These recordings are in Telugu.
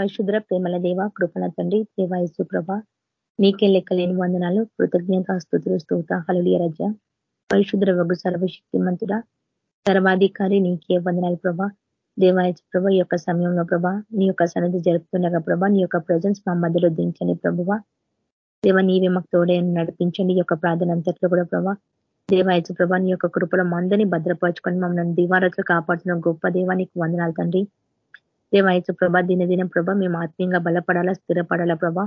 పరిశుద్ర ప్రేమల దేవ కృపణ తండ్రి దేవాయసు ప్రభ. నీకే లెక్కలేని వందనాలు కృతజ్ఞత స్థుతులు స్తోత హలుడియ రజ. పరిశుద్ర వగు సర్వశక్తిమంతుడ సర్వాధికారి నీకే వందనాలు ప్రభా. దేవాయ ప్రభ ఈ యొక్క సమయంలో ప్రభా నీ యొక్క సన్నిధి జరుపుతుండగా ప్రభా నీ యొక్క ప్రజెన్స్ మా మధ్యలో దించండి ప్రభువ. దేవ నీవే మాకు తోడే నడిపించండి ఈ యొక్క ప్రార్థన అంతట్లో కూడా ప్రభా. దేవాయచు ప్రభా నీ యొక్క కృపలో మందని భద్రపరచుకొని మమ్మల్ని దివారట్లు కాపాడుతున్న గొప్ప దేవానికి వందనాలు తండ్రి. దేవాయచు ప్రభా దినదిన ప్రభ మేము ఆత్మీయంగా బలపడాలా స్థిరపడాలా ప్రభా?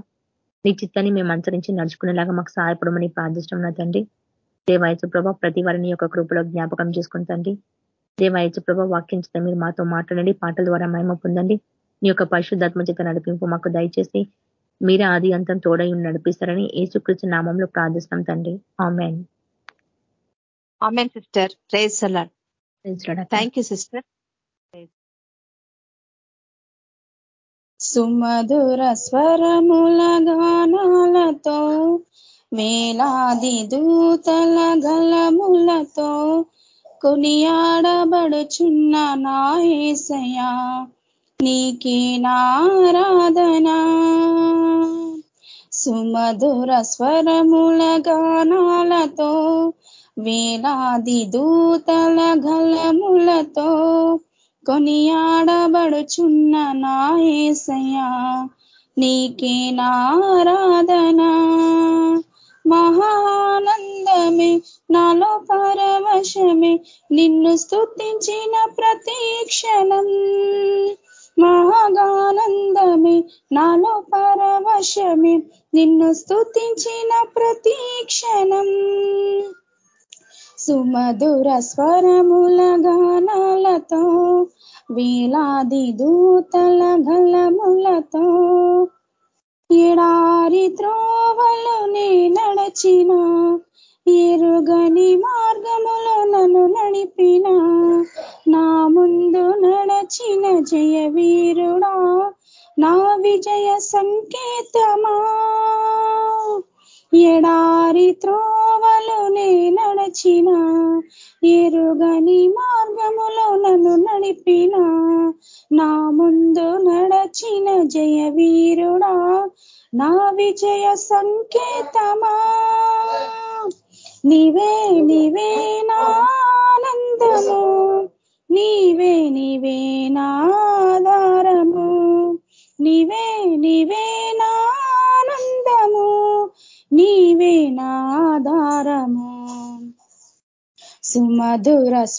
నీ చిత్తాన్ని మేము అనుసరించి నడుచుకునేలాగా మాకు సహాయపడమని ప్రార్థిష్టం తండ్రి. దేవాయచు ప్రభ ప్రతి వారిని యొక్క కృపలో జ్ఞాపకం చేసుకుని తండ్రి. దేవాయచు ప్రభ వాక్యించిన మీరు మాతో మాట్లాడండి పాటల ద్వారా మహిమ పొందండి. నీ యొక్క పరిశుద్ధాత్మ చేత నడిపింపు మాకు దయచేసి మీరే ఆది అంతం తోడై నడిపిస్తారని ఏసుకృష్ణ నామంలో ప్రార్థిస్తాం తండ్రి. Amen. Amen sister. Praise thank you sister. సుమధుర స్వరముల గానాలతో వేలాది దూతల గలములతో కొనియాడబడుచున్న నాయసయా నీకే నారాధనా. సుమధుర స్వరముల గానాలతో వేలాది దూతల గలములతో కొనియాడబడుచున్న నాయసయా నీకే నారాధనా. మహానందమే నాలో పరవశమే నిన్ను స్థుతించిన ప్రతీక్షణం మహాగానందమే నాలో పరవశమే నిన్ను స్థుతించిన ప్రతీక్షణం సుమధుర స్వరముల గానాలతో వేలాది దూతల గలములతో ఎడారి త్రోవలు నే నడచిన ఎరుగని మార్గములో నన్ను నడిపిన నా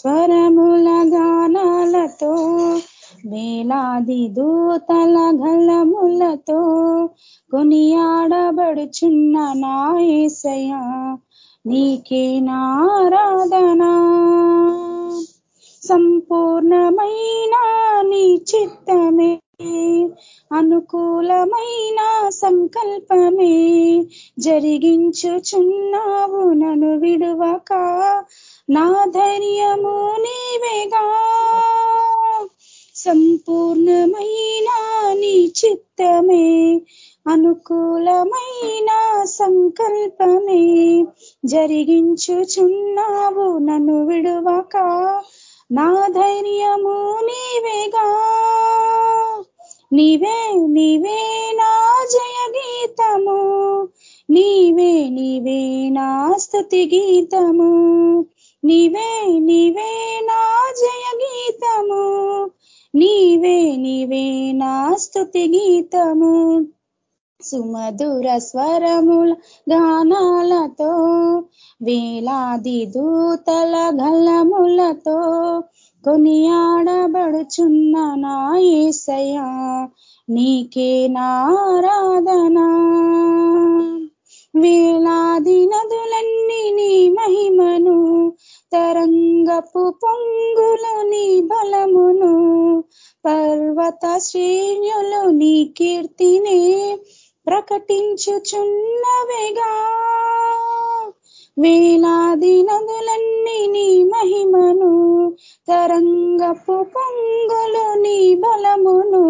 స్వరముల గానాలతో వేలాది దూతల గలములతో కొనియాడబడుచున్న నాయసయ నీకే నారాధనా. సంపూర్ణమైన నీ చిత్తమే అనుకూలమైన సంకల్పమే జరిగించుచున్నావు నను విడువక నా ధైర్యము నీవేగా. సంపూర్ణమైన నీ చిత్తమే అనుకూలమైన సంకల్పమే. జరిగించుచున్నావు నన్ను విడువక నా ధైర్యము నీవేగా. నీవే నీవే నా జయ గీతము నీవే నీవే నా స్థుతి గీతము నీవే నీవే నా జయ గీతము నీవే నీవే నా స్థుతి గీతము. సుమధుర స్వరముల గానాలతో వేలాది దూతల గలములతో కొనియాడబడుచున్న నా ఏసయా నీకే నారాధనా వేలాది నదులన్నీ నీ మహిమను తరంగపు పొంగులు నీ బలమును పర్వత శ్రేణులు నీ కీర్తినే ప్రకటించుచున్నవిగా. వేలాది నదులన్నీ నీ మహిమను తరంగపు పొంగులు నీ బలమును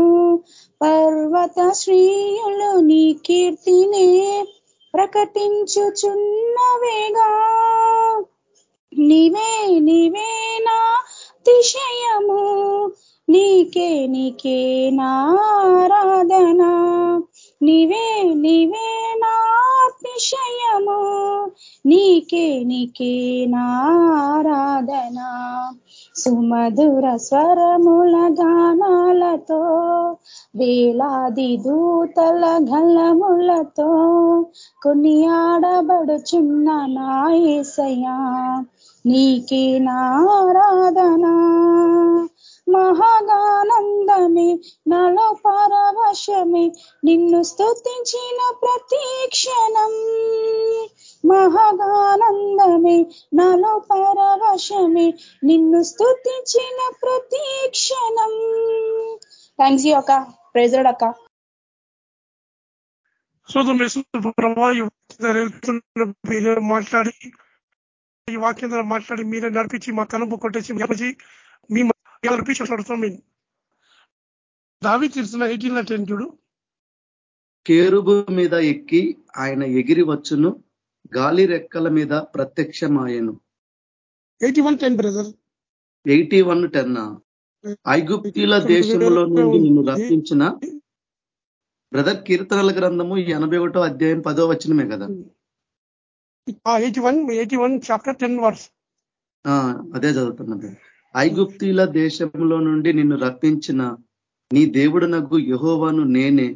పర్వత శ్రేయులు నీ కీర్తినే ప్రకటించుచున్నవేగా నీవే నీవే నా తిశయము నీకే నీకే నారాధనా నీవే నీవే నాతిశయము నీకే నీకే నారాధనా సుమధుర స్వరముల గానాలతో వేలాది దూతల గలములతో కొన్ని ఆడబడుచున్న నాయసయా నీకే నారాధనా. మహాగానందమే నలో పరవశమే నిన్ను స్తుతించిన ప్రతి మహాగానందమే నలో పరవశమే నిన్ను స్తుతించిన ప్రతీక్షణం థ్యాంక్స్ యూ అక్క. ప్రైజుడు అక్క. మాట్లాడి ఈ వాక్యం మాట్లాడి మీరే నడిపించి మా తనుపు కొట్టేసి మీ నడిపించి మీ దావి తీర్చిన ఎయిటీన్ టెన్ చూడు. కేరుబు మీద ఎక్కి ఆయన ఎగిరి వచ్చును. గాలి రెక్కల మీద ప్రత్యక్షమాయను. Eighty one ten brother eighty one ten ఐగుప్తీల దేశంలో నుండి నిన్ను రక్షించిన బ్రదర్ కీర్తనల గ్రంథము ఎనభై ఒకటో అధ్యాయం పదో వచ్చినమే కదా? Eighty one eighty one chapter ten verse అదే చదువుతున్నది ఐగుప్తీల దేశంలో నుండి నిన్ను రప్పించిన నీ దేవుడు నగ్గు యహోవాను నేనే.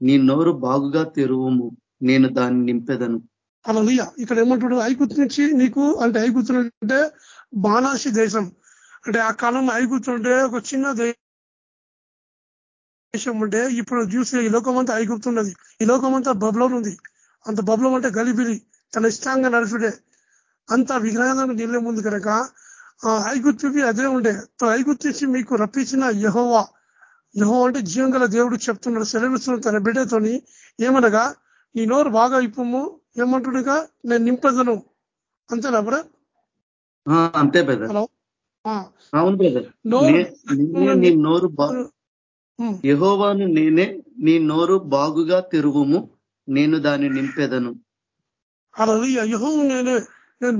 నీ నోరు బాగుగా తెరువుము. నేను దాన్ని నింపెదను. అలా ఇక్కడ ఏమంటాడు? ఐగుత్ నుంచి నీకు అంటే ఐగుతుంటే అంటే బాణాసి దేశం. అంటే ఆ కాలం ఐగుప్తు ఒక చిన్న దేశం ఉంటే ఇప్పుడు చూసే ఈ లోకం అంతా ఐగుప్తున్నది. ఈ లోకం అంతా బబ్లం ఉంది. అంత బబ్లం అంటే గలిబిలి. తన ఇష్టంగా నడుచుడే. అంత విగ్రహాలను నిల్లే ముందు కనుక ఐగుప్తుకి అదే ఉండే. ఐగుప్తు మీకు రప్పించిన యహోవా. యహో అంటే జీవం గల దేవుడు చెప్తున్నాడు. సెలవిస్తున్న తన బిడ్డతోని ఏమనగా నీ నోరు బాగా ఇప్పము ఏమంటుడుగా? నేను నింపదను అంతేనా బ్రదర్? అంతే బ్రదర్. హలో? అవును బ్రదర్. నీ నోరు యహోవాను నేనే నీ నోరు బాగుగా తెరువుము. నేను దాన్ని నింపేదను. అలా యహో నేనే. నేను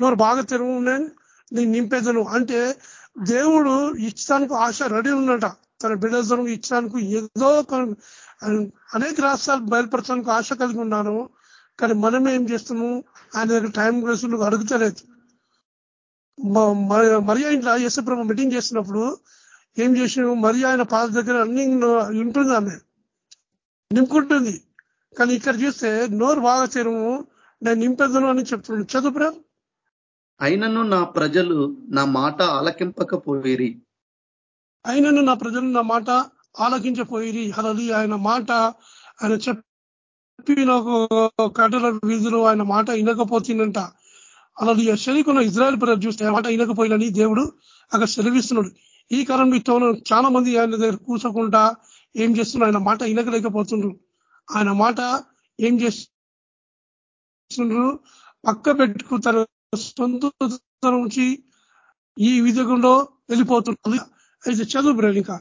నోరు బాగా తెరువు నేను నేను నింపేదను. అంటే దేవుడు ఇచ్చడానికి ఆశ రెడీ ఉన్నట. తన బిడ్డలను ఇచ్చడానికి ఏదో అనేక రాష్ట్రాలు బయలుపరచడానికి ఆశ కలిగి ఉన్నాను. కానీ మనం ఏం చేస్తున్నాము? ఆయన దగ్గర టైం కోసం అడుగుతలేదు. మరియా ఇంట్లో యశప్రభ మీటింగ్ చేసినప్పుడు ఏం చేసినాము మరి ఆయన పాద దగ్గర అన్ని ఉంటుంది ఆమె. నింపుకుంటుంది. కానీ ఇక్కడ చూస్తే నోరు బాగా తెరువు నేను నింపెదను అని చెప్తున్నాను చదువురా అయినను నా ప్రజలు నా మాట ఆలకింపకపోయిరి. అయినను నా ప్రజలు నా మాట ఆలకించపోయిరి అలలి ఆయన మాట ఆయన చెప్పిన కట్టల వీధులు ఆయన మాట వినకపోతుందంట. అలాది శనికున్న ఇజ్రాయల్ ప్రజలు చూస్తే మాట వినకపోయినని దేవుడు అక్కడ సెలవిస్తున్నాడు. ఈ కాలంలో చాలా మంది ఆయన దగ్గర కూర్చోకుండా ఏం చేస్తున్నారు? ఆయన మాట వినకలేకపోతుండ్రు ఆయన మాట ఏం చేస్తుండ్రు? పక్క పెట్టుకుంటారు సొంత నుంచి ఈ విధంలో వెళ్ళిపోతున్నది అయితే చదువు బ్రదర్ ఇంకా.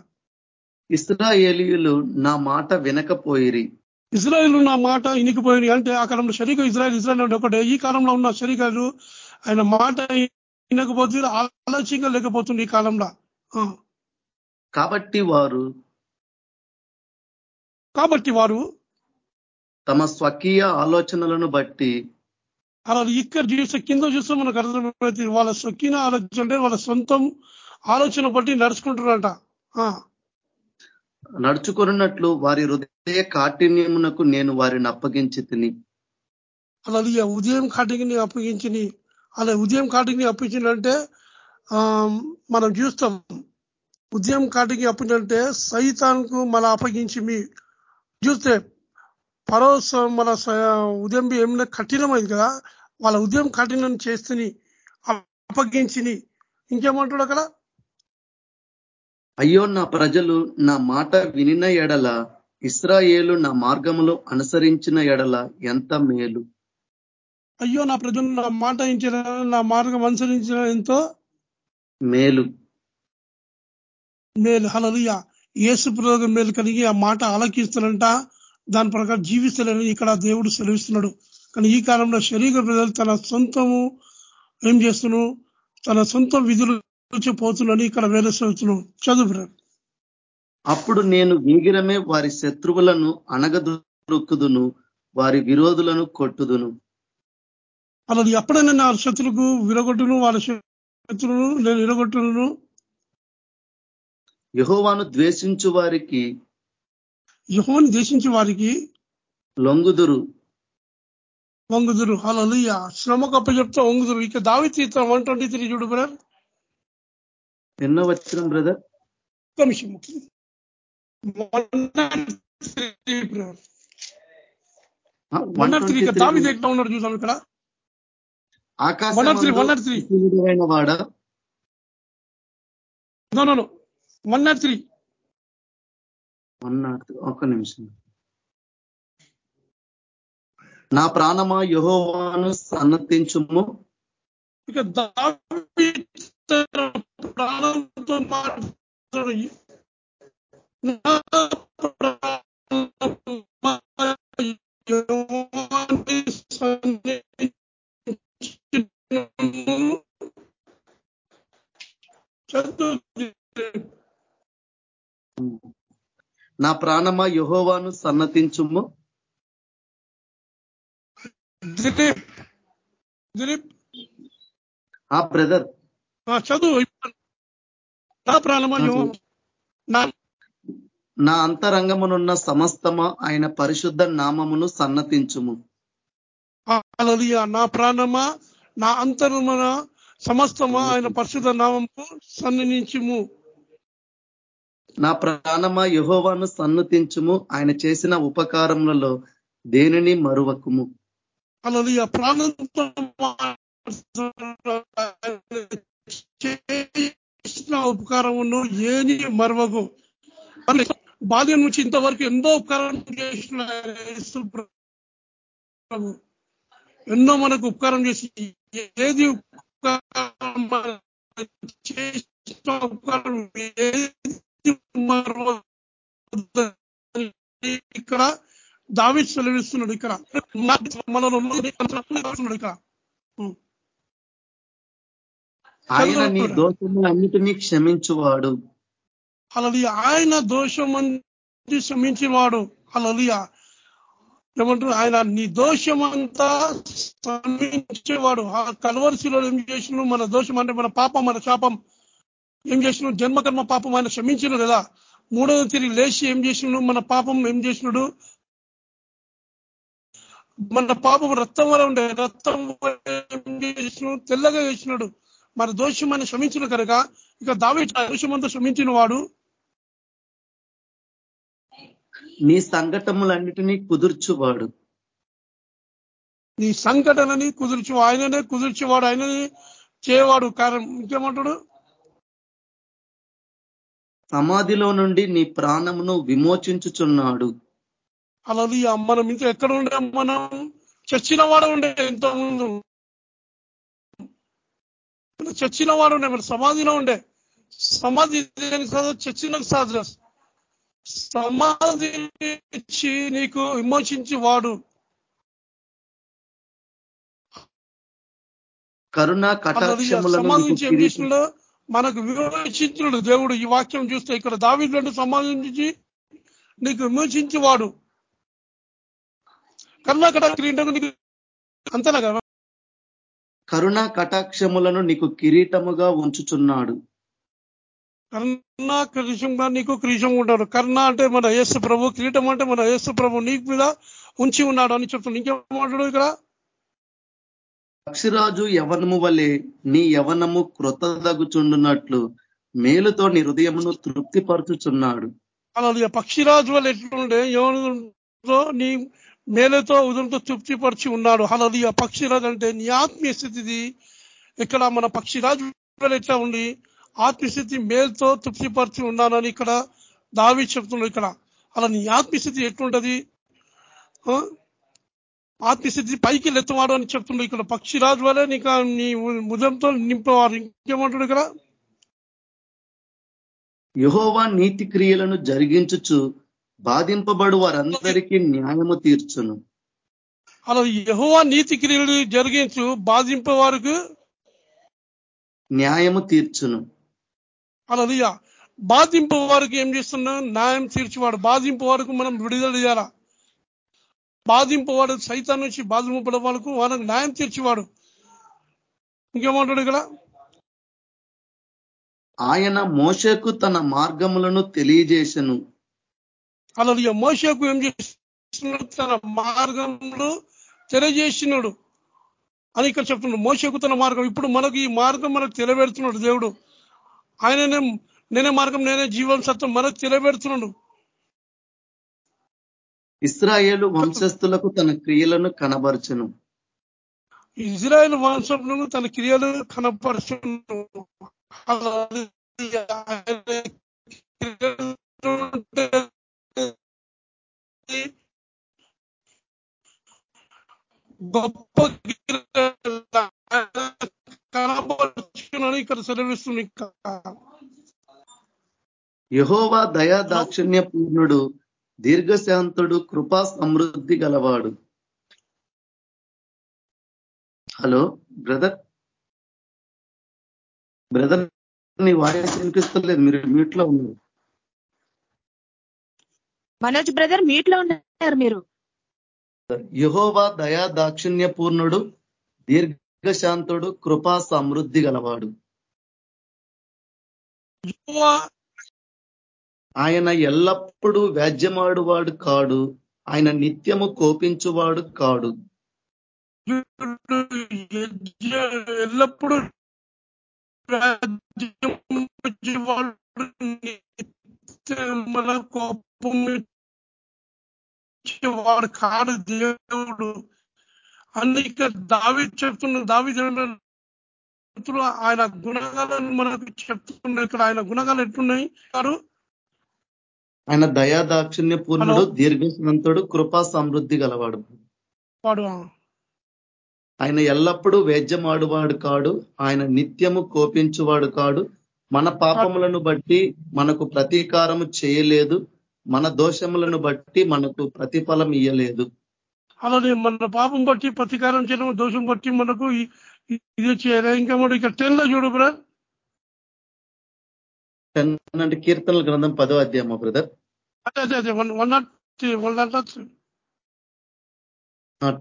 ఇస్రాయేలీయులు నా మాట వినకపోయిరి. ఇజ్రాయిల్ నా మాట ఇనికిపోయింది అంటే ఆ కాలంలో శరీర ఇజ్రాయల్ ఇజ్రాయల్ ఒకటే. ఈ కాలంలో ఉన్న శరీరాలు ఆయన మాట వినకపోతే ఆలోచనగా లేకపోతుంది ఈ కాలంలో. కాబట్టి వారు కాబట్టి వారు తమ స్వకీయ ఆలోచనలను బట్టి అలా ఇక్కడ చూస్తే కింద చూస్తే మనకు అర్థమైతే వాళ్ళ స్వకీయ ఆలోచన అంటే వాళ్ళ సొంతం ఆలోచన బట్టి నడుచుకుంటున్నారంట. నడుచుకున్నట్లు వారి హృదయ కాఠిన్యమునకు నేను వారిని అప్పగించి తిని. అలా ఉదయం కాటికి అప్పగించి అలా ఉదయం కాటికి అప్పించిందంటే మనం చూస్తాం ఉదయం కాటికి అప్పించంటే సైతానికి మన అప్పగించి మీ చూస్తే పరోస మన ఉదయం ఏమైనా కఠినమైంది కదా వాళ్ళ ఉదయం కఠినం చేస్తుని అప్పగించిని. ఇంకేమంటాడు అక్కడ? అయ్యో నా ప్రజలు నా మాట వినిన ఎడల ఇస్రాయేలు నా మార్గములో అనుసరించిన ఎడల ఎంత మేలు. అయ్యో నా ప్రజలు నా మాట ఇచ్చిన నా మార్గం అనుసరించిన ఎంతో మేలు. మేలు. హలలుయ ఏసు ప్రయోగం మేలు కలిగి ఆ మాట ఆలకిస్తానంట దాని ప్రకారం జీవిస్తానని ఇక్కడ దేవుడు సెలవిస్తున్నాడు. కానీ ఈ కాలంలో శరీర ప్రజలు తన సొంతము ఏం చేస్తున్నావు తన సొంత విధులు పోతున్నాను ఇక్కడ వేరే చదువుతున్నావు చదువు అప్పుడు నేను వీగిరమే వారి శత్రువులను అనగదొరుకుదును వారి విరోధులను కొట్టుదును. అలా ఎప్పుడైనా నా శత్రులకు విరగొట్టును వాళ్ళ శత్రువును నేను విరగొట్టును? యహోవాను ద్వేషించు వారికి యహోని దేశించే వారికి లొంగుదురు. వంగుదురు అలా శ్రమ కప్ప చెప్తా వంగుదురు ఇక దావి తీర్థం వన్ ట్వంటీ త్రీ చూడు బ్రదర్. ఎన్నో వచ్చిన బ్రదర్? ఎట్లా ఉన్నాడు చూసాం ఇక్కడ? One nought three one nought three. ఆకాశమైన వాడ? No no one nought three. One nought ఒక్క నిమిషం. నా ప్రాణమా యహోవాను సన్నతించుము? ఇక దావి ప్రాణంతో మాట్లాడు నా ప్రాణమా యెహోవాని సన్నతించుము? దిలీప్ దిలీప్. ఆ బ్రదర్ చదువు నా అంతరంగమునున్న సమస్తమ ఆయన పరిశుద్ధ నామమును సన్నతించుము. నా ప్రాణమా నా అంతరమున సమస్తమా ఆయన పరిశుద్ధ నామము సన్నిధించుము నా ప్రాణమా యహోవాను సన్నతించుము. ఆయన చేసిన ఉపకారములలో దేనిని మరువకుము? హల్లెలూయా. ప్రాణంతో చేసిన ఉపకారమును ఏని మరవకు. బాల్యం నుంచి ఇంతవరకు ఎంతో ఉపకారం చేసిన ఎన్నో మనకు ఉపకారం చేసి ఏది చేసిన ఉపకారం ఇక్కడ దావి సెలవిస్తున్నాడు ఇక్కడ మనలో ఇక్కడ. ఆయన నీ దోషములన్నిటినీ క్షమించువాడు. అలలి ఆయన దోషం అంది క్షమించేవాడు. అలలియ ఏమంటారు? ఆయన నీ దోషం అంతా క్షమించేవాడు. ఆ కలవరిశిలో ఏం చేసిన మన దోషం అంటే మన పాపం మన శాపం. ఏం చేసిన జన్మకర్మ పాపం ఆయన క్షమించిన కదా. మూడవ తిరిగి లేచి ఏం చేసినాడు మన పాపం ఏం చేసినాడు? మన పాపం రక్తం వల్ల ఉండే రక్తం తెల్లగా చేసినాడు. మన దోషం ఆయన క్షమించిన కనుక. ఇక దావి దోషం అంతా క్షమించిన వాడు. నీ సంఘటములన్నిటినీ కుదుర్చువాడు. నీ సంఘటనని కుదుర్చు ఆయననే కుదుర్చేవాడు. ఆయననే చేయవాడు. కారణం ఇంకేమంటాడు? సమాధిలో నుండి నీ ప్రాణమును విమోచించుచున్నాడు. అలా మనం ఇంకా ఎక్కడ ఉండే? మనం చచ్చిన వాడు ఉండే ఎంతో చచ్చిన వాడు ఉండే మన సమాధిలో ఉండే. సమాధి చచ్చిన సాధన? సమాధి ఇచ్చి నీకు విమోచించి వాడు. కరుణ కటాక్షములను చేసినాడో మనకు విమోచించినాడు దేవుడు ఈ వాక్యం చూస్తే. ఇక్కడ దావిదంటే సమాధించి నీకు విమోచించి వాడు. కర్ణాకట క్రీడకు నీకు అంతేనా కదా? కరుణ కటాక్షములను నీకు కిరీటముగా ఉంచుచున్నాడు. కర్ణ క్రీషంగా నీకు క్రీషం ఉంటాడు. కర్ణ అంటే మన యేసు ప్రభు కిరీటం అంటే మన యేసు ప్రభు నీకు మీద ఉంచి ఉన్నాడు అని చెప్తున్నాడు ఇంకేమంటాడు ఇక్కడ? పక్షిరాజు యవనము వలె నీ యవనము క్రొత్తదగుచుండునట్లు మేలుతో నీ హృదయమును తృప్తిపరచుచున్నాడు. అలా పక్షిరాజు వల్ల ఎట్లుండే ఎవరితో నీ మేలతో ఉదరంతో తృప్తిపరిచి ఉన్నాడు. హలలియ పక్షిరాజు అంటే నీ ఆత్మీయ స్థితిది. ఇక్కడ మన పక్షిరాజు ఎట్లా ఉండి ఆత్మీయస్థితి మేలుతో తృప్తిపరిచి ఉన్నానని ఇక్కడ దావి చెప్తున్నాడు ఇక్కడ. అలా నీ ఆత్మీయస్థితి ఎట్లుంటది? ఆత్మీయస్థితి పైకి లెత్తవాడు అని చెప్తున్నాడు ఇక్కడ. పక్షిరాజు వల్లే నీకు నీ ఉదయంతో నింపేవారు ఇంకేమంటాడు ఇక్కడ? యహోవా నీతి క్రియలను జరిగించచ్చు బాధింపబడు వారందరికీ న్యాయము తీర్చును. అలా యహోవా నీతి క్రియలు జరిగించు బాధింపే వారికి న్యాయము తీర్చును. అలలియ. బాధింపు వారికి ఏం చేస్తున్నా? న్యాయం తీర్చివాడు. బాధింపు వారికి మనం విడుదల చేయాలా? బాధింపు వాడు సైతం నుంచి బాధింపబడే వాళ్ళకు వాళ్ళకి న్యాయం తీర్చివాడు. ఇంకేమంటాడు ఇక్కడ? ఆయన మోషకు తన మార్గములను తెలియజేసను. అలా మోషకు ఏం చేస్తున్నాడు తన మార్గంలో తెలియజేసినాడు. అని ఇక్కడ చెప్తున్నాడు. మోసకు తన మార్గం. ఇప్పుడు మనకు ఈ మార్గం మనకు తెలియబెడుతున్నాడు దేవుడు. ఆయననే నేనే మార్గం నేనే జీవం సత్వం మనకు తెలియబెడుతున్నాడు. ఇస్రాయేలు వంశస్థులకు తన క్రియలను కనబరచను. ఇజ్రాయెల్ వంశంలో తన క్రియలు కనపరుచును గొప్ప ఇక్కడ సెలవిస్తుంది యహోవా దయా దాక్షిణ్య పూర్ణుడు దీర్ఘశాంతుడు కృపా సమృద్ధి గలవాడు. Hello brother? బ్రదర్ నీ వాయిస్ వినిపిస్తలేదు మీరు మ్యూట్లో ఉన్నారు. మనోజ్ బ్రదర్ మీట్లో ఉన్నారు మీరు. యహోవా దయా దాక్షిణ్య పూర్ణుడు దీర్ఘశాంతుడు కృపా సమృద్ధి గలవాడు. ఆయన ఎల్లప్పుడూ వ్యాజ్యమాడువాడు కాడు ఆయన నిత్యము కోపించువాడు కాడు. ఎల్లప్పుడూ కోపం వాడు కాడు దేవుడు. అన్ని ఇక్కడ దావి చెప్తున్న దావి ఆయన గుణగాలను మనకు చెప్తున్న ఇక్కడ. ఆయన గుణగాలు ఎట్లున్నాయి? ఆయన దయా దాక్షిణ్య పూర్ణుడు దీర్ఘశాంతుడు కృపా సమృద్ధి గలవాడు. వాడు ఆయన ఎల్లప్పుడూ వేద్యమాడువాడు కాడు. ఆయన నిత్యము కోపించువాడు కాడు. మన పాపములను బట్టి మనకు ప్రతీకారము చేయలేదు. మన దోషములను బట్టి మనకు ప్రతిఫలం ఇయ్యలేదు. అలానే మన పాపం బట్టి ప్రతీకారం చేయడం దోషం బట్టి మనకు ఇది చేయలే. ఇంకా మనం ఇక్కడ టెన్లో చూడు బ్రదర్ టెన్ అంటే కీర్తనల గ్రంథం పదో అధ్యాయమా బ్రదర్ అదే అదే అదే. One one nought one nought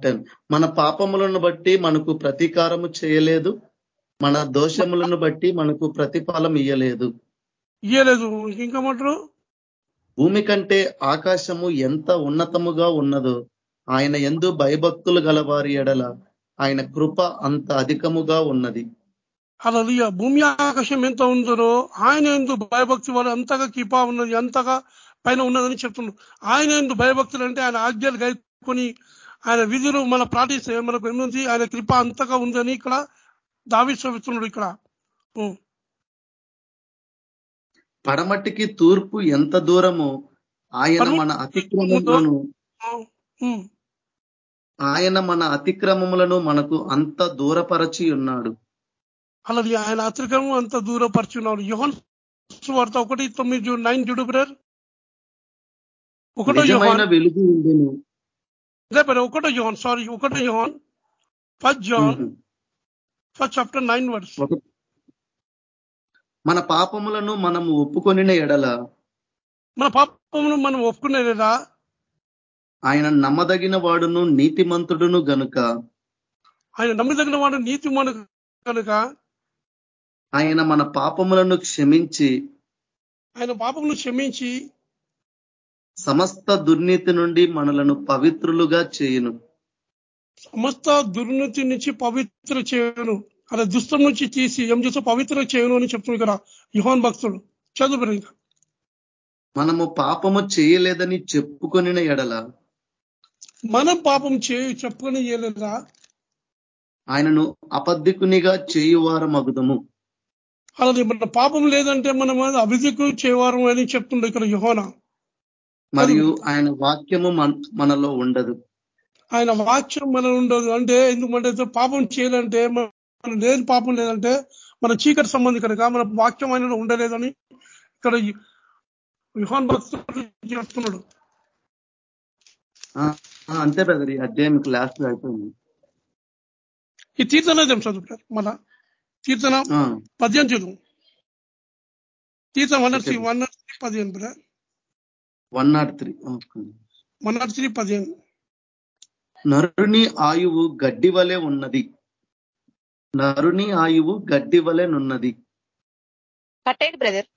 ten. మన పాపములను బట్టి మనకు ప్రతీకారము చేయలేదు. మన దోషములను బట్టి మనకు ప్రతిఫలం ఇయ్యలేదు. ఇయ్యలేదు. ఇంకమంటారు? భూమి కంటే ఆకాశము ఎంత ఉన్నతముగా ఉన్నదో ఆయన ఎందు భయభక్తులు గలవారి ఎడల ఆయన కృప అంత అధికముగా ఉన్నది. అలా భూమి ఆకాశం ఎంత ఉందో ఆయన ఎందు భయభక్తి వాళ్ళు అంతగా కృప ఉన్నది అంతగా పైన ఉన్నదని చెప్తున్నాడు ఆయన ఎందు భయభక్తులు అంటే ఆయన ఆజ్ఞలు గైకొని ఆయన విధులు మన పాటిస్తే మనకు ఎన్నుంది ఆయన కృప అంతగా ఉందని ఇక్కడ దావి చూపిస్తున్నాడు ఇక్కడ. పడమటికి తూర్పు ఎంత దూరమో ఆయన మన అతిక్రమములను ఆయన మన అతిక్రమములను మనకు అంత దూరపరచి ఉన్నాడు. అలాది ఆయన అతిక్రమం అంత దూరపరిచి ఉన్నాడు. యోహన్ వార్త ఒకటి తొమ్మిది నైన్ జుడు బ్రదర్. ఒకటో యోహాన్. వెలుగు ఉండేను. ఒకటో యోహాన్ సారీ ఒకటో Yohan. First John first chapter nine verse మన పాపములను మనము ఒప్పుకొనిన ఎడల మన పాపమును మనం ఒప్పుకునేదా ఆయన నమ్మదగిన వాడును నీతిమంతుడును గనుక. ఆయన నమ్మదగిన వాడు నీతి మన కనుక ఆయన మన పాపములను క్షమించి ఆయన పాపమును క్షమించి సమస్త దుర్నీతి నుండి మనలను పవిత్రులుగా చేయును. సమస్త దుర్నీతి నుంచి పవిత్ర చేయను. అలా దుష్టం నుంచి తీసి ఏం చేస్తే పవిత్ర చేయను అని చెప్తుంది ఇక్కడ యుహాన్ భక్తుడు. చదువు ఇంకా మనము పాపము చేయలేదని చెప్పుకొనిన ఎడల మనం పాపం చేయి చెప్పుకొని చేయలేదా ఆయనను అబద్ధికునిగా చేయువారం అగుదము అలాది మన పాపం లేదంటే మనం అభిధికు చేయవారం అని చెప్తుండే ఇక్కడ యుహోన. మరియు ఆయన వాక్యము మనలో ఉండదు. ఆయన వాక్యం మన ఉండదు. అంటే ఎందుకంటే పాపం చేయాలంటే మన లేని పాపం లేదంటే మన చీకటి సంబంధి కనుక మన వాక్యం ఆయన ఉండలేదని ఇక్కడ భక్తుడు చెప్తున్నాడు. అంతే బ్రదర్ ఈ అధ్యాయం లాస్ట్ అయిపోయింది. ఈ తీర్థన చదువు మన కీర్తన పద్యం చదువు. తీర్థం one nought three one nought three పదిహేను brother. One nought three one nought three పదిహేను నరుని ఆయువు గడ్డి వలె ఉన్నది. నరుని ఆయువు గడ్డి వలెనున్నది కట్టేయండి బ్రదర్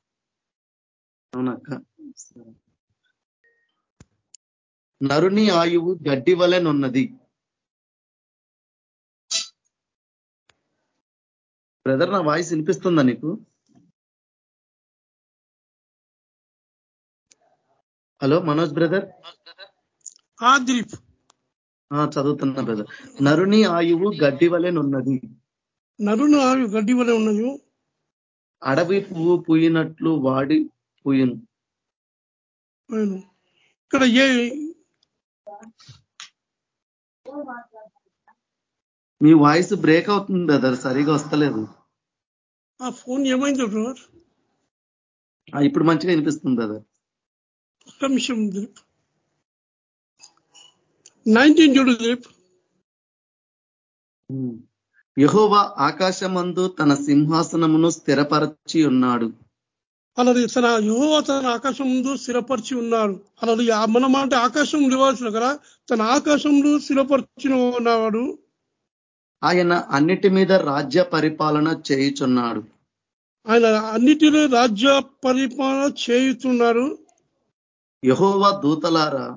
అవునక్క. నరుని ఆయువు గడ్డి వలెనున్నది బ్రదర్ నా వాయిస్ వినిపిస్తుందా నీకు? హలో మనోజ్ బ్రదర్ చదువుతున్నా బ్రదర్ నరుని ఆయువు గడ్డి వలెనున్నది నరుని ఆయువు గడ్డి వలె ఉన్నది అడవి పువ్వు పూయినట్లు వాడి పూయను. ఇక్కడ ఏ మీ వాయిస్ బ్రేక్ అవుతుంది బ్రదర్. సరిగా వస్తలేదు. ఆ ఫోన్ ఏమైంది బ్రదర్? ఇప్పుడు మంచిగా వినిపిస్తుంది బ్రదర్. ఒక్క నిమిషం దిలీప్. నైన్టీన్ చూడు దిలీప్. యహోవా ఆకాశమందు తన సింహాసనమును స్థిరపరచి ఉన్నాడు. అలాది తన యువ తన ఆకాశం ముందు స్థిరపరిచి ఉన్నారు అలాది మనం అంటే ఆకాశం నివాల్సిన కదా తన ఆకాశంలో స్థిరపరిచిన ఉన్నవాడు ఆయన అన్నిటి మీద రాజ్య పరిపాలన చేయుచున్నాడు. ఆయన అన్నిటిలో రాజ్య పరిపాలన చేయుతున్నారు యహోవా దూతలారా?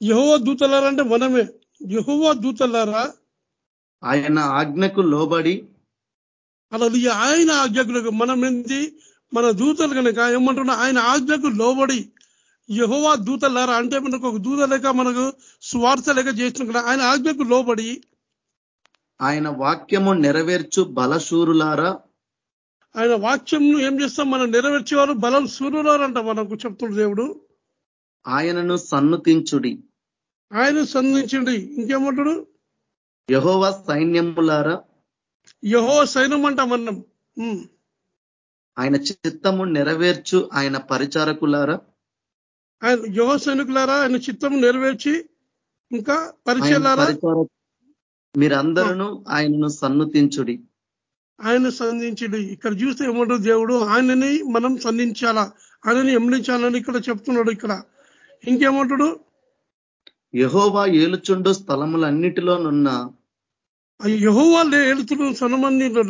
యహోవ దూతలారా అంటే మనమే యహోవ దూతలారా? ఆయన ఆజ్ఞకు లోబడి అలాది ఆయన ఆజ్ఞకులకు మనం ఏంది? మన దూతలు కనుక ఏమంటున్నా ఆయన ఆజ్ఞకు లోబడి యహోవా దూతలారా అంటే మనకు ఒక దూత లేక మనకు స్వార్థ లేక చేసిన కదా ఆయన ఆజ్ఞకు లోబడి ఆయన వాక్యము నెరవేర్చు బలశూరులారా? ఆయన వాక్యంను ఏం చేస్తాం? మనం నెరవేర్చేవారు బలం సూర్యులారంట మనకు చెప్తుడు దేవుడు. ఆయనను సన్నుతించుడి. ఆయన సంధించండి ఇంకేమంటాడు? యహోవ సైన్యములారా? యహో సైన్యం అంట మనం ఆయన చిత్తము నెరవేర్చు ఆయన పరిచారకులారా? ఆయన యహో సైనికులారా ఆయన చిత్తము నెరవేర్చి ఇంకా పరిచయాలారా? మీరందరూ ఆయనను సన్నుతించుడి. ఆయన సంధించండి. ఇక్కడ చూస్తే ఏమంటాడు దేవుడు? ఆయనని మనం సంధించాలా? ఆయనని ఎమలించాలని ఇక్కడ చెప్తున్నాడు ఇక్కడ. ఇంకేమంటాడు? యహోవా ఏలుచుండు స్థలములన్నిటిలోనున్న యహోవా సనమన్నిలో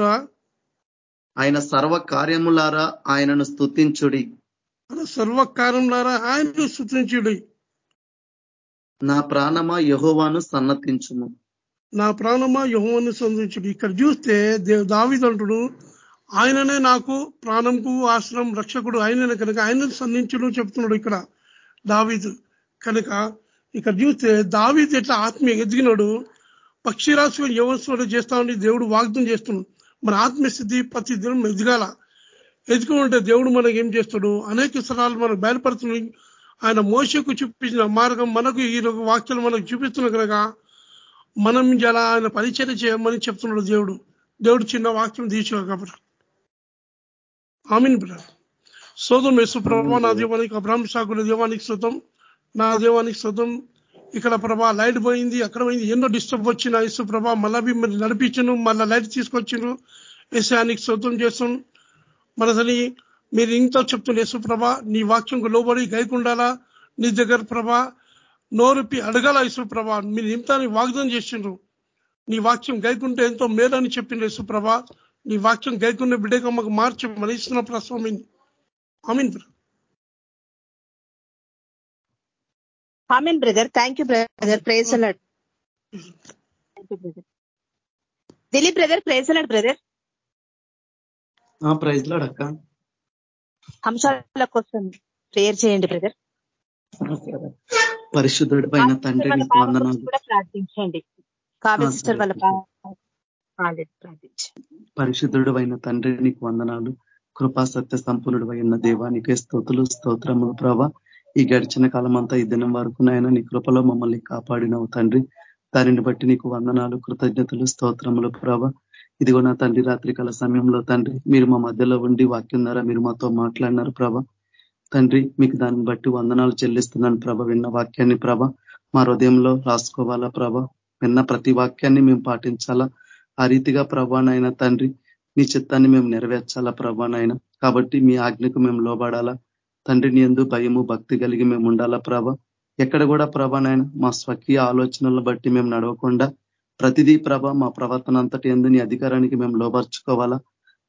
ఆయన సర్వ కార్యములారా ఆయనను స్థుతించుడి సర్వకారంలారా ఆయనను స్థుతించుడి నా ప్రాణమా యహోవాను సన్నతించుము. నా ప్రాణమా యహోవాను సంధించుడు. ఇక్కడ చూస్తే దావిదంటుడు ఆయననే నాకు ప్రాణంకు ఆశ్రమం రక్షకుడు ఆయననే కనుక ఆయనను సంధించుడు చెప్తున్నాడు ఇక్కడ దావీదు. కనుక ఇక్కడ చూస్తే దావీది ఎట్లా ఆత్మీయ ఎదిగినాడు? పక్షిరాశి యవస్సుడు చేస్తా ఉండి దేవుడు వాగ్దం చేస్తున్నాడు మన ఆత్మస్థితి ప్రతి దినం ఎదగాల. ఎదుగుంటే దేవుడు మనకి ఏం చేస్తాడు? అనేక స్థలాలు మనకు బయలుపడుతున్నాయి ఆయన మోసకు చూపించిన మార్గం మనకు ఈ వాక్యాలు మనకు చూపిస్తున్నాం కనుక మనం ఎలా ఆయన పరిచయం చేయమని చెప్తున్నాడు దేవుడు. దేవుడు చిన్న వాక్యం తీసుకో కాబట్టి. Amen brother. సోదం యేసు ప్రభా నా దేవానికి అబ్రాహ్మ సాగుల దేవానికి శుతం నా దేవానికి శుతం ఇక్కడ ప్రభా లైట్ పోయింది అక్కడ పోయింది. ఎన్నో డిస్టర్బ్ వచ్చిన ఇసు ప్రభా మళ్ళీ మరి నడిపించను మళ్ళీ లైట్ తీసుకొచ్చిండ్రు ఏసానికి శుతం చేస్తాం. మనసని మీరు ఇంకా చెప్తున్న యేసు ప్రభా నీ వాక్యంకు లోబడి గైకుండాలా? నీ దగ్గర ప్రభా నోరుపి అడగాల యేసు ప్రభా? మీరు ఇంత వాగ్దానం చేసిండ్రు. నీ వాక్యం గైకుంటే ఎంతో మేలని చెప్పిండ్రు యేసు ప్రభా. నీ వాక్యం గైకున్న బిడ్డగా మాకు మార్చి మనిస్తున్న ప్రస్వామి ఆమీన్ amen brother thank you brother praise the Lord Dilip brother praise the Lord brother praise Lord అక్క. అంశాల కోసం ప్రేయర్ చేయండి బ్రదర్ పరిశుద్ధుడు పైన తండ్రి ప్రార్థించండి. కావ్య సిస్టర్ వాళ్ళ పరిశుద్ధుడు అయిన తండ్రి నీకు వందనాలు. కృపా సత్య సంపూర్ణుడు అయిన దేవానికి స్తోతులు స్తోత్రములు ప్రభ. ఈ గడిచిన కాలం అంతా ఈ దినం వరకు నాయన నీ కృపలో మమ్మల్ని కాపాడినవు తండ్రి. దానిని బట్టి నీకు వందనాలు కృతజ్ఞతలు స్తోత్రములు ప్రభ. ఇదిగో నా తండ్రి రాత్రికాల సమయంలో తండ్రి మీరు మా మధ్యలో ఉండి వాక్యం ద్వారా మీరు మాతో మాట్లాడినారు ప్రభ. తండ్రి మీకు దాన్ని బట్టి వందనాలు చెల్లిస్తున్నాను ప్రభ. విన్న వాక్యాన్ని ప్రభ మా హృదయంలో రాసుకోవాలా ప్రభ. విన్న ప్రతి వాక్యాన్ని మేము పాటించాలా. ఆ రీతిగా ప్రభానైనా తండ్రి నీ చిత్తాన్ని మేము నెరవేర్చాలా ప్రభానైనా కాబట్టి మీ ఆజ్ఞకు మేము లోబడాలా. తండ్రిని ఎందు భయము భక్తి కలిగి మేము ఉండాలా ప్రభ? ఎక్కడ కూడా ప్రభ నాయన మా స్వకీయ ఆలోచనలను బట్టి మేము నడవకుండా ప్రతిదీ ప్రభ మా ప్రవర్తన అంతటి ఎందు నీ అధికారానికి మేము లోపరుచుకోవాలా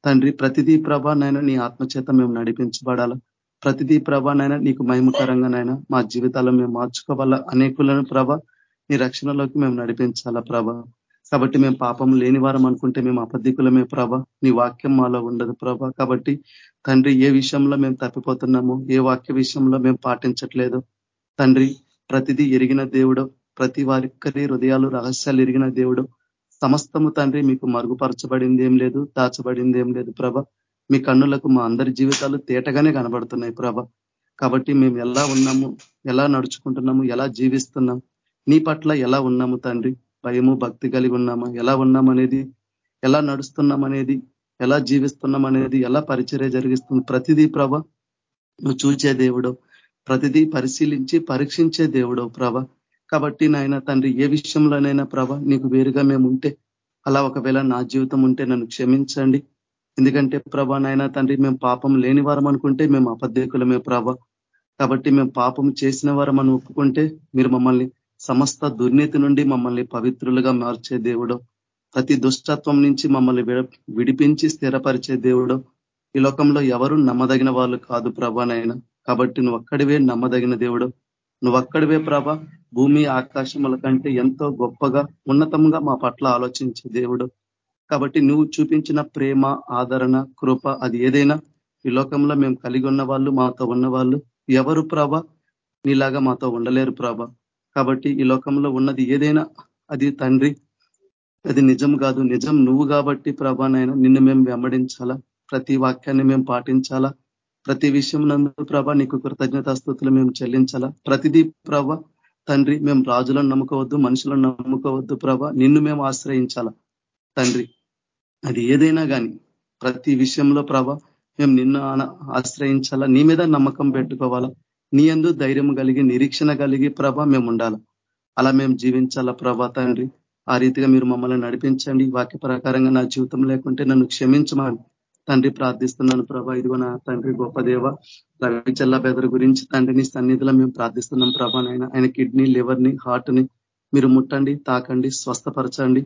తండ్రి ప్రతిదీ ప్రభ నాయన నీ ఆత్మచేత మేము నడిపించబడాలా? ప్రతిదీ ప్రభ నాయన నీకు మహిమకరంగానైనా మా జీవితాల్లో మేము మార్చుకోవాలా? అనేకులను ప్రభ నీ రక్షణలోకి మేము నడిపించాలా ప్రభ? కాబట్టి మేము పాపం లేని వారం అనుకుంటే మేము అబద్ధికులమే ప్రభ. నీ వాక్యం మాలో ఉండదు ప్రభ. కాబట్టి తండ్రి ఏ విషయంలో మేము తప్పిపోతున్నాము ఏ వాక్య విషయంలో మేము పాటించట్లేదు. తండ్రి ప్రతిదీ ఎరిగిన దేవుడు ప్రతి వారిక్కరి హృదయాలు రహస్యాలు ఎరిగిన దేవుడు. సమస్తము తండ్రి మీకు మరుగుపరచబడింది ఏం లేదు దాచబడింది ఏం లేదు ప్రభ. మీ కన్నులకు మా అందరి జీవితాలు తేటగానే కనబడుతున్నాయి ప్రభ. కాబట్టి మేము ఎలా ఉన్నాము ఎలా నడుచుకుంటున్నాము ఎలా జీవిస్తున్నాం నీ పట్ల ఎలా ఉన్నాము తండ్రి? భయము భక్తి కలిగి ఉన్నామా? ఎలా ఉన్నామనేది? ఎలా నడుస్తున్నాం అనేది ఎలా జీవిస్తున్నాం అనేది ఎలా పరిచర్య జరిగిస్తుంది ప్రతిదీ ప్రభ నువ్వు చూచే దేవుడు ప్రతిదీ పరిశీలించి పరీక్షించే దేవుడు ప్రభ. కాబట్టి నాయన తండ్రి ఏ విషయంలోనైనా ప్రభ నీకు వేరుగా మేము ఉంటే అలా ఒకవేళ నా జీవితం ఉంటే నన్ను క్షమించండి. ఎందుకంటే ప్రభ నాయన తండ్రి మేము పాపం లేని వారం అనుకుంటే మేము అపద్దేకులమే ప్రభ. కాబట్టి మేము పాపం చేసిన వారం అని ఒప్పుకుంటే మీరు మమ్మల్ని సమస్త దుర్నీతి నుండి మమ్మల్ని పవిత్రులుగా మార్చే దేవుడు ప్రతి దుష్టత్వం నుంచి మమ్మల్ని విడిపించి స్థిరపరిచే దేవుడు. ఈ లోకంలో ఎవరు నమ్మదగిన వాళ్ళు కాదు ప్రభానైనా కాబట్టి నువ్వు అక్కడివే నమ్మదగిన దేవుడు. నువ్వు అక్కడివే ప్రభ భూమి ఆకాశముల కంటే ఎంతో గొప్పగా ఉన్నతంగా మా పట్ల ఆలోచించే దేవుడు. కాబట్టి నువ్వు చూపించిన ప్రేమ ఆదరణ కృప అది ఏదైనా ఈ లోకంలో మేము కలిగి ఉన్న వాళ్ళు మాతో ఉన్న వాళ్ళు ఎవరు ప్రభ? నీలాగా మాతో ఉండలేరు ప్రభ. కాబట్టి ఈ లోకంలో ఉన్నది ఏదైనా అది తండ్రి అది నిజం కాదు. నిజం నువ్వు కాబట్టి ప్రభానైనా నిన్ను మేము వెంబడించాలా? ప్రతి వాక్యాన్ని మేము పాటించాలా? ప్రతి విషయం నందు ప్రభ నీకు కృతజ్ఞతాస్థుతులు మేము చెల్లించాలా? ప్రతిదీ ప్రభ తండ్రి మేము రాజులను నమ్ముకోవద్దు మనుషులను నమ్ముకోవద్దు ప్రభ. నిన్ను మేము ఆశ్రయించాలా? తండ్రి అది ఏదైనా కానీ ప్రతి విషయంలో ప్రభ మేము నిన్ను ఆశ్రయించాలా? నీ మీద నమ్మకం పెట్టుకోవాలా? నీ అందు ధైర్యం కలిగి నిరీక్షణ కలిగి ప్రభ మేము ఉండాలా? అలా మేము జీవించాలా ప్రభా తండ్రి? ఆ రీతిగా మీరు మమ్మల్ని నడిపించండి. వాక్య ప్రకారంగా నా జీవితం లేకుంటే నన్ను క్షమించమని తండ్రి ప్రార్థిస్తున్నాను ప్రభా. ఇదిగో నా తండ్రి గొప్ప దేవ రవిచల్ల బెదర్ గురించి తండ్రిని సన్నిధిలో మేము ప్రార్థిస్తున్నాం ప్రభా నాయన. ఆయన కిడ్నీ లివర్ని హార్ట్ని మీరు ముట్టండి తాకండి స్వస్థపరచండి.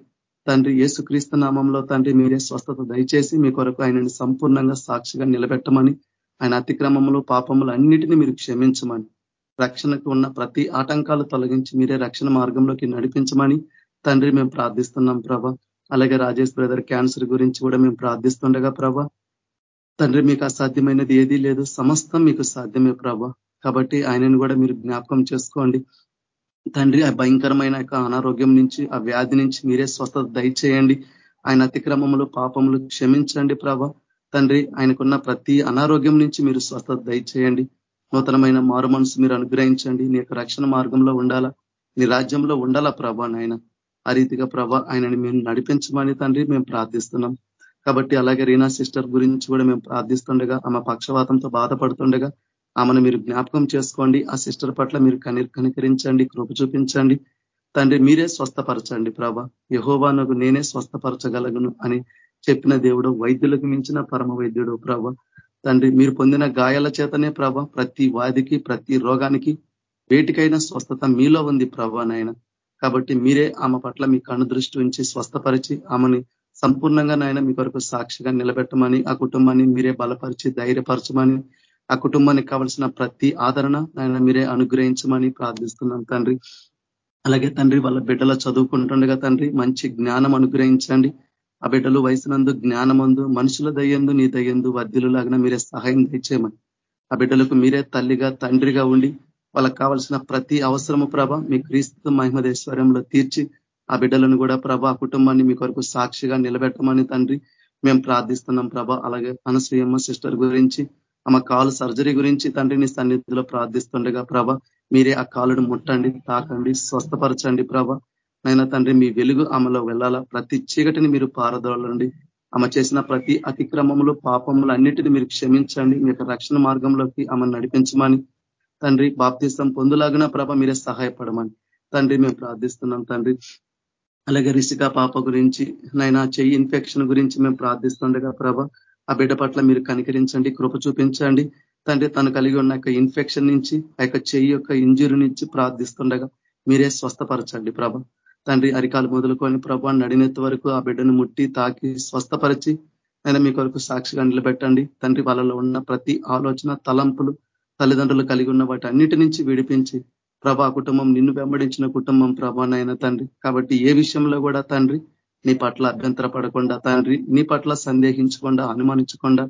తండ్రి ఏసుక్రీస్తు నామంలో తండ్రి మీరే స్వస్థత దయచేసి మీ కొరకు ఆయనని సంపూర్ణంగా సాక్షిగా నిలబెట్టమని ఆయన అతిక్రమములు పాపములు అన్నిటినీ మీరు క్షమించమని రక్షణకు ఉన్న ప్రతి ఆటంకాలు తొలగించి మీరే రక్షణ మార్గంలోకి నడిపించమని తండ్రి మేము ప్రార్థిస్తున్నాం ప్రభ. అలాగే రాజేష్ బ్రదర్ క్యాన్సర్ గురించి కూడా మేము ప్రార్థిస్తుండగా ప్రభ. తండ్రి మీకు అసాధ్యమైనది ఏదీ లేదు. సమస్తం మీకు సాధ్యమే ప్రభ. కాబట్టి ఆయనను కూడా మీరు జ్ఞాపకం చేసుకోండి. తండ్రి ఆ భయంకరమైన అనారోగ్యం నుంచి ఆ వ్యాధి నుంచి మీరే స్వస్థత దయచేయండి. ఆయన అతిక్రమములు పాపములు క్షమించండి ప్రభ. తండ్రి ఆయనకున్న ప్రతి అనారోగ్యం నుంచి మీరు స్వస్థత దయచేయండి. నూతనమైన మారు మనసు మీరు అనుగ్రహించండి. నీ రక్షణ మార్గంలో ఉండాలా? నీ రాజ్యంలో ఉండాలా ప్రభా నాయన? ఆ రీతిగా ప్రభా ఆయనని మేము నడిపించమని తండ్రి మేము ప్రార్థిస్తున్నాం. కాబట్టి అలాగే రీనా సిస్టర్ గురించి కూడా మేము ప్రార్థిస్తుండగా ఆమె పక్షవాతంతో బాధపడుతుండగా ఆమెను మీరు జ్ఞాపకం చేసుకోండి. ఆ సిస్టర్ పట్ల మీరు కని కనికరించండి కృప చూపించండి. తండ్రి మీరే స్వస్థపరచండి ప్రభ. యహోవానకు నేనే స్వస్థపరచగలను అని చెప్పిన దేవుడు వైద్యులకు మించిన పరమ వైద్యుడు ప్రభ. తండ్రి మీరు పొందిన గాయాల చేతనే ప్రభ ప్రతి వ్యాధికి ప్రతి రోగానికి వేటికైనా స్వస్థత మీలో ఉంది ప్రభ నాయన. కాబట్టి మీరే ఆమె పట్ల మీ కన్ను దృష్టి ఉంచి స్వస్థపరిచి ఆమెని సంపూర్ణంగా నాయన మీ కొరకు సాక్షిగా నిలబెట్టమని ఆ కుటుంబాన్ని మీరే బలపరిచి ధైర్యపరచమని ఆ కుటుంబానికి కావలసిన ప్రతి ఆదరణ నాయన మీరే అనుగ్రహించమని ప్రార్థిస్తున్నాం తండ్రి. అలాగే తండ్రి వాళ్ళ బిడ్డల చదువుకుంటుండగా తండ్రి మంచి జ్ఞానం అనుగ్రహించండి. ఆ బిడ్డలు వయసునందు జ్ఞానమందు మనుషుల దయ్యందు నీ దయ్యందు లాగిన మీరే సహాయం తెచ్చేయమని ఆ బిడ్డలకు మీరే తల్లిగా తండ్రిగా ఉండి వాళ్ళకి కావాల్సిన ప్రతి అవసరము ప్రభ మీ క్రీస్తు మహిమదేశ్వర్యంలో తీర్చి ఆ బిడ్డలను కూడా ప్రభ ఆ కుటుంబాన్ని మీ కొరకు సాక్షిగా నిలబెట్టమని తండ్రి మేము ప్రార్థిస్తున్నాం ప్రభ. అలాగే అనసూయమ్మ సిస్టర్ గురించి ఆమె కాలు సర్జరీ గురించి తండ్రిని సన్నిధిలో ప్రార్థిస్తుండగా ప్రభ మీరే ఆ కాలును ముట్టండి తాకండి స్వస్థపరచండి ప్రభ. నైనా తండ్రి మీ వెలుగు ఆమెలో వెళ్ళాలా? ప్రతి చీకటిని మీరు పారదోలండి ఆమె చేసిన ప్రతి అతిక్రమములు పాపములు అన్నిటిని మీరు క్షమించండి. మీ రక్షణ మార్గంలోకి ఆమె నడిపించమని తండ్రి బాప్తిస్తం పొందులాగిన ప్రభ మీరే సహాయపడమని తండ్రి మేము ప్రార్థిస్తున్నాం తండ్రి. అలాగే రిసిక పాప గురించి నైనా చెయ్యి ఇన్ఫెక్షన్ గురించి మేము ప్రార్థిస్తుండగా ప్రభ ఆ బిడ్డ పట్ల మీరు కనికరించండి కృప చూపించండి. తండ్రి తను కలిగి ఉన్న యొక్క ఇన్ఫెక్షన్ నుంచి ఆ యొక్క చెయ్యి యొక్క ఇంజురీ నుంచి ప్రార్థిస్తుండగా మీరే స్వస్థపరచండి ప్రభ. తండ్రి అరికాలు మొదలుకొని ప్రభా నడినెత్త వరకు ఆ బిడ్డను ముట్టి తాకి స్వస్థపరిచి ఆయన మీ కొరకు సాక్షిగా నిలబెట్టండి. తండ్రి వాళ్ళలో ఉన్న ప్రతి ఆలోచన తలంపులు తల్లిదండ్రులు కలిగి ఉన్న వాటి అన్నిటి నుంచి విడిపించి ప్రభా కుటుంబం నిన్ను వెంబడించిన కుటుంబం ప్రభా నాయన తండ్రి. కాబట్టి ఏ విషయంలో కూడా తండ్రి నీ పట్ల అభ్యంతర పడకుండా తండ్రి నీ పట్ల సందేహించకుండా అనుమానించకుండా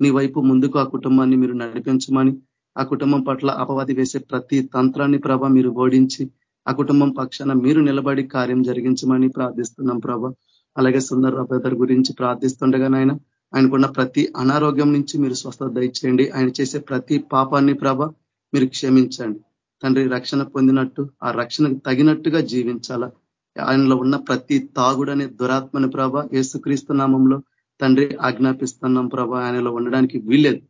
నీ వైపు ముందుకు ఆ కుటుంబాన్ని మీరు నడిపించమని ఆ కుటుంబం పట్ల అపవాది వేసే ప్రతి తంత్రాన్ని ప్రభ మీరు ఓడించి ఆ కుటుంబం పక్షాన మీరు నిలబడి కార్యం జరిగించమని ప్రార్థిస్తున్నాం ప్రభ. అలాగే సుందర బ్రదర్ గురించి ప్రార్థిస్తుండగా నాయన ఆయనకున్న ప్రతి అనారోగ్యం నుంచి మీరు స్వస్థత దయచేయండి. ఆయన చేసే ప్రతి పాపాన్ని ప్రభ మీరు క్షమించండి. తండ్రి రక్షణ పొందినట్టు ఆ రక్షణకు తగినట్టుగా జీవించాలా? ఆయనలో ఉన్న ప్రతి తాగుడనే దురాత్మని ప్రభ యేసుక్రీస్తు నామంలో తండ్రి ఆజ్ఞాపిస్తున్నాం ప్రభ. ఆయనలో ఉండడానికి వీల్లేదు.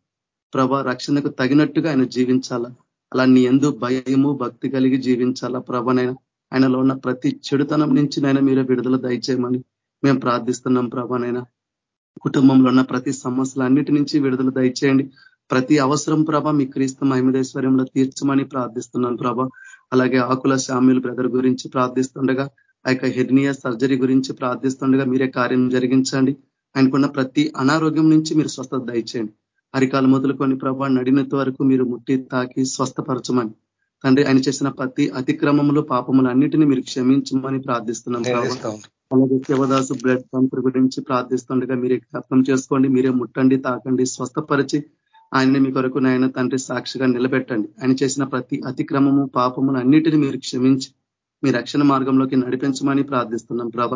ప్రభ రక్షణకు తగినట్టుగా ఆయన జీవించాలా? అలా నీ ఎందు భయము భక్తి కలిగి జీవించాలా ప్రభనైనా ఆయనలో ఉన్న ప్రతి చెడుతనం నుంచి నైనా మీరే విడుదల దయచేయమని మేము ప్రార్థిస్తున్నాం ప్రభనైనా కుటుంబంలో ఉన్న ప్రతి సమస్యలన్నిటి నుంచి విడుదల దయచేయండి. ప్రతి అవసరం ప్రభ మీ క్రీస్తు మహిమదేశ్వర్యంలో తీర్చమని ప్రార్థిస్తున్నాను ప్రభ. అలాగే ఆకుల శామ్యుల బ్రదర్ గురించి ప్రార్థిస్తుండగా ఆ యొక్క హెర్నియా సర్జరీ గురించి ప్రార్థిస్తుండగా మీరే కార్యం జరిగించండి. ఆయనకున్న ప్రతి అనారోగ్యం నుంచి మీరు స్వస్థత దయచేయండి. అరికాలు మొదలుకొని ప్రభా నడినంత వరకు మీరు ముట్టి తాకి స్వస్థపరచమని. తండ్రి ఆయన చేసిన ప్రతి అతిక్రమములు పాపములు అన్నిటిని మీరు క్షమించమని ప్రార్థిస్తున్నాం అలాగే శివదాసు బ్లడ్ క్యాన్సర్ గురించి ప్రార్థిస్తుండగా మీరే జ్ఞాపకం చేసుకోండి మీరే ముట్టండి తాకండి స్వస్థపరిచి ఆయన్ని మీ కొరకు నాయన తండ్రి సాక్షిగా నిలబెట్టండి. ఆయన చేసిన ప్రతి అతిక్రమము పాపమును అన్నిటిని మీరు క్షమించి మీ రక్షణ మార్గంలోకి నడిపించమని ప్రార్థిస్తున్నాం ప్రభ.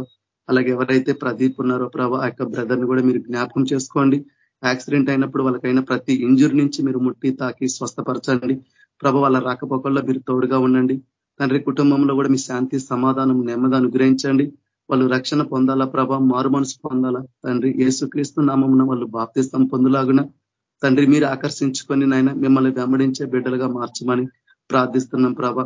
అలాగే ఎవరైతే ప్రదీప్ ఉన్నారో ప్రభ ఆ యొక్క బ్రదర్ని కూడా మీరు జ్ఞాపకం చేసుకోండి. యాక్సిడెంట్ అయినప్పుడు వాళ్ళకైనా ప్రతి ఇంజురీ నుంచి మీరు ముట్టి తాకి స్వస్థపరచండి. ప్రభ వాళ్ళ రాకపోకల్లో మీరు తోడుగా ఉండండి. తండ్రి కుటుంబంలో కూడా మీ శాంతి సమాధానం నెమ్మది అనుగ్రహించండి. వాళ్ళు రక్షణ పొందాలా? ప్రభ మారు మనసు పొందాలా? తండ్రి ఏసుక్రీస్తు నామమున వాళ్ళు బాప్తిస్తాం పొందులాగున తండ్రి మీరు ఆకర్షించుకొని నాయన మిమ్మల్ని వెంబడించే బిడ్డలుగా మార్చమని ప్రార్థిస్తున్నాం ప్రభ.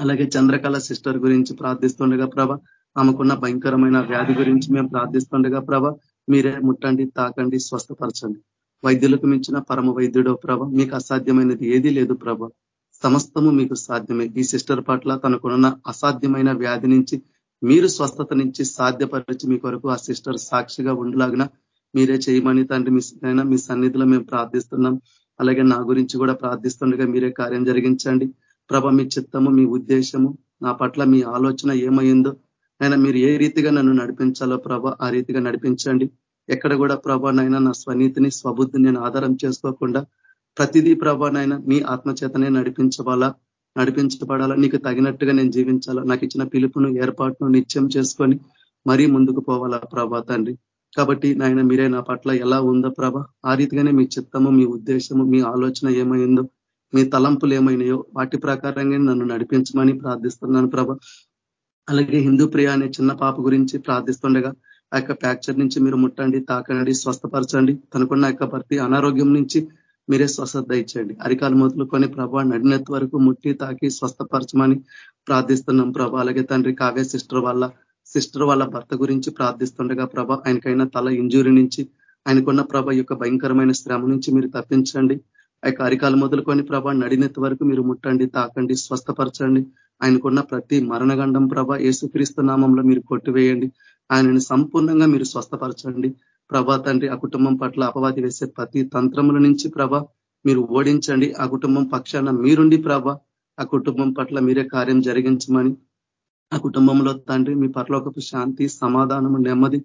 అలాగే చంద్రకళ సిస్టర్ గురించి ప్రార్థిస్తుండగా ప్రభ ఆమెకున్న భయంకరమైన వ్యాధి గురించి మేము ప్రార్థిస్తుండగా ప్రభ మీరే ముట్టండి తాకండి స్వస్థపరచండి. వైద్యులకు మించిన పరమ వైద్యుడో ప్రభ మీకు అసాధ్యమైనది ఏదీ లేదు ప్రభ. సమస్తము మీకు సాధ్యమే. ఈ సిస్టర్ పట్ల తనకున్న అసాధ్యమైన వ్యాధి నుంచి మీరు స్వస్థత నుంచి సాధ్యపరిచి మీ కొరకు ఆ సిస్టర్ సాక్షిగా ఉండలాగిన మీరే చేయమని తండ్రి మీ మీ సన్నిధిలో మేము ప్రార్థిస్తున్నాం. అలాగే నా గురించి కూడా ప్రార్థిస్తుండగా మీరే కార్యం జరిగించండి. ప్రభ మీ చిత్తము మీ ఉద్దేశము నా పట్ల మీ ఆలోచన ఏమైందో అయినా మీరు ఏ రీతిగా నన్ను నడిపించాలో ప్రభ ఆ రీతిగా నడిపించండి. ఎక్కడ కూడా ప్రభానైనా నా స్వనీతిని స్వబుద్ధిని నేను ఆధారం చేసుకోకుండా ప్రతిదీ ప్రభానైనా మీ ఆత్మచేతనే నడిపించవాలా. నడిపించబడాలా? నీకు తగినట్టుగా నేను జీవించాలా? నాకు ఇచ్చిన పిలుపును ఏర్పాటును నిత్యం చేసుకొని మరీ ముందుకు పోవాలా ప్రభా తండ్రి? కాబట్టి నాయన మీరే నా పట్ల ఎలా ఉందో ప్రభ ఆ రీతిగానే మీ చిత్తము మీ ఉద్దేశము మీ ఆలోచన ఏమైందో మీ తలంపులు ఏమైనాయో వాటి ప్రకారంగా నన్ను నడిపించమని ప్రార్థిస్తున్నాను ప్రభ. అలాగే హిందూ ప్రియ అనే చిన్న పాప గురించి ప్రార్థిస్తుండగా ఆ యొక్క ఫ్రాక్చర్ నుంచి మీరు ముట్టండి తాకండి స్వస్థపరచండి. తనకున్న యొక్క ప్రతి అనారోగ్యం నుంచి మీరే స్వస్థత ఇచ్చండి అరికాలు మొదలుకొని ప్రభా నడినెత్త వరకు ముట్టి తాకి స్వస్థపరచమని ప్రార్థిస్తున్నాం ప్రభా. అలాగే తండ్రి కావ్య సిస్టర్ వాళ్ళ సిస్టర్ వాళ్ళ భర్త గురించి ప్రార్థిస్తుండగా ప్రభ ఆయనకైనా తల ఇంజూరీ నుంచి ఆయనకున్న ప్రభ యొక్క భయంకరమైన శ్రమ నుంచి మీరు తప్పించండి. ఆ యొక్క అరికాలు మొదలుకొని ప్రభ నడినంత వరకు మీరు ముట్టండి తాకండి స్వస్థపరచండి. ఆయనకున్న ప్రతి మరణగండం ప్రభ ఏసుక్రీస్తు నామంలో మీరు కొట్టివేయండి. ఆయనను సంపూర్ణంగా మీరు స్వస్థపరచండి. ప్రభా తండ్రి ఆ కుటుంబం పట్ల అపవాది వేసే ప్రతి తంత్రముల నుంచి ప్రభ మీరు ఓడించండి. ఆ కుటుంబం పక్షాన మీరుండి ప్రభ ఆ కుటుంబం పట్ల మీరే కార్యం జరిగించమని ఆ కుటుంబంలో తండ్రి మీ పరలోకపు శాంతి సమాధానము నెమ్మది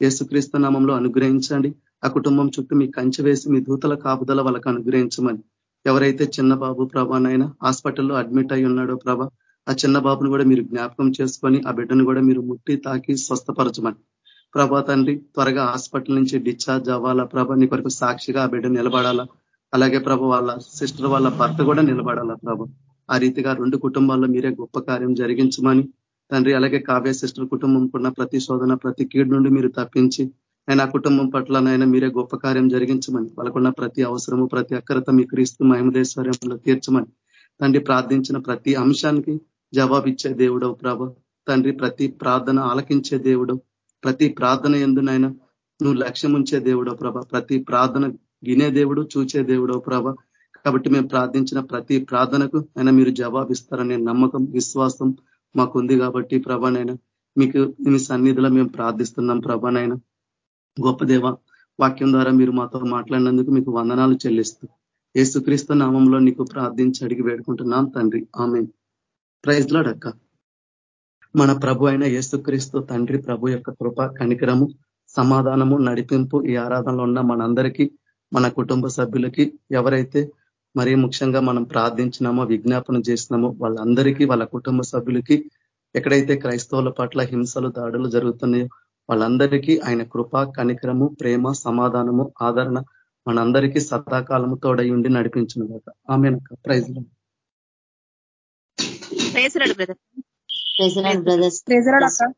యేసుక్రీస్తు నామంలో అనుగ్రహించండి. ఆ కుటుంబం చుట్టూ మీ కంచె వేసి మీ దూతల కాపుదల వాళ్ళకు అనుగ్రహించమని. ఎవరైతే చిన్న బాబు ప్రభానైనా హాస్పిటల్లో అడ్మిట్ అయి ఉన్నాడో ప్రభ ఆ చిన్న బాబును కూడా మీరు జ్ఞాపకం చేసుకొని ఆ బిడ్డను కూడా మీరు ముట్టి తాకి స్వస్థపరచమని. ప్రభా తండ్రి త్వరగా హాస్పిటల్ నుంచి డిశ్చార్జ్ అవ్వాలా? ప్రభ నీ కొరకు సాక్షిగా ఆ బిడ్డ నిలబడాలా? అలాగే ప్రభ వాళ్ళ సిస్టర్ వాళ్ళ భర్త కూడా నిలబడాలా ప్రభ? ఆ రీతిగా రెండు కుటుంబాల్లో మీరే గొప్ప కార్యం జరిగించమని తండ్రి అలాగే కావ్య సిస్టర్ కుటుంబం కూడా ప్రతి శోధన ప్రతి కీడు నుండి మీరు తప్పించి ఆయన ఆ కుటుంబం పట్ల నాయన మీరే గొప్ప కార్యం జరిగించమని వాళ్ళకున్న ప్రతి అవసరము ప్రతి అక్కరత మీ క్రీస్తు మహిమదేశ్వర్యంలో తీర్చమని తండ్రి ప్రార్థించిన ప్రతి అంశానికి జవాబిచ్చే దేవుడవు ప్రభ. తండ్రి ప్రతి ప్రార్థన ఆలకించే దేవుడు ప్రతి ప్రార్థన ఎందునైనా నువ్వు లక్ష్యం ఉంచే దేవుడో ప్రభ. ప్రతి ప్రార్థన వినే దేవుడు చూచే దేవుడో ప్రభ. కాబట్టి మేము ప్రార్థించిన ప్రతి ప్రార్థనకు అయినా మీరు జవాబిస్తారనే నమ్మకం విశ్వాసం మాకుంది కాబట్టి ప్రభానైనా మీకు మీ సన్నిధిలో మేము ప్రార్థిస్తున్నాం ప్రభానైనా గొప్ప దేవ వాక్యం ద్వారా మీరు మాతో మాట్లాడినందుకు మీకు వందనాలు చెల్లిస్తూ ఏసుక్రీస్తు నామంలో నీకు ప్రార్థించి అడిగి వేడుకుంటున్నాం తండ్రి. ఆమె ప్రైజ్లాడక్క మన ప్రభు అయిన యేసుక్రీస్తు తండ్రి ప్రభు యొక్క కృప కనికరము సమాధానము నడిపింపు ఈ ఆరాధనలో ఉన్న మనందరికీ మన కుటుంబ సభ్యులకి ఎవరైతే మరీ ముఖ్యంగా మనం ప్రార్థించినామో విజ్ఞాపన చేసినామో వాళ్ళందరికీ వాళ్ళ కుటుంబ సభ్యులకి ఎక్కడైతే క్రైస్తవుల పట్ల హింసలు దాడులు జరుగుతున్నాయో వాళ్ళందరికీ ఆయన కృప కనికరము ప్రేమ సమాధానము ఆదరణ మనందరికీ సదాకాలము తోడై ఉండి నడిపించిన ఆమె ప్రైజ్ ప్రేసరాడు బ్రదర్ ప్రేజరాడు అక్క.